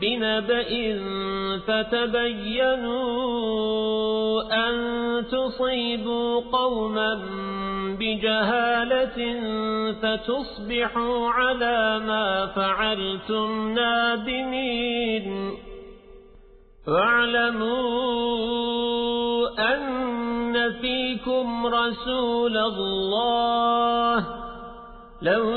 بنبأ فتبينوا أن تصيبوا قوما بجهالة فتصبحوا على ما فعلتم نادمين. واعلموا أن فيكم رسول الله. لو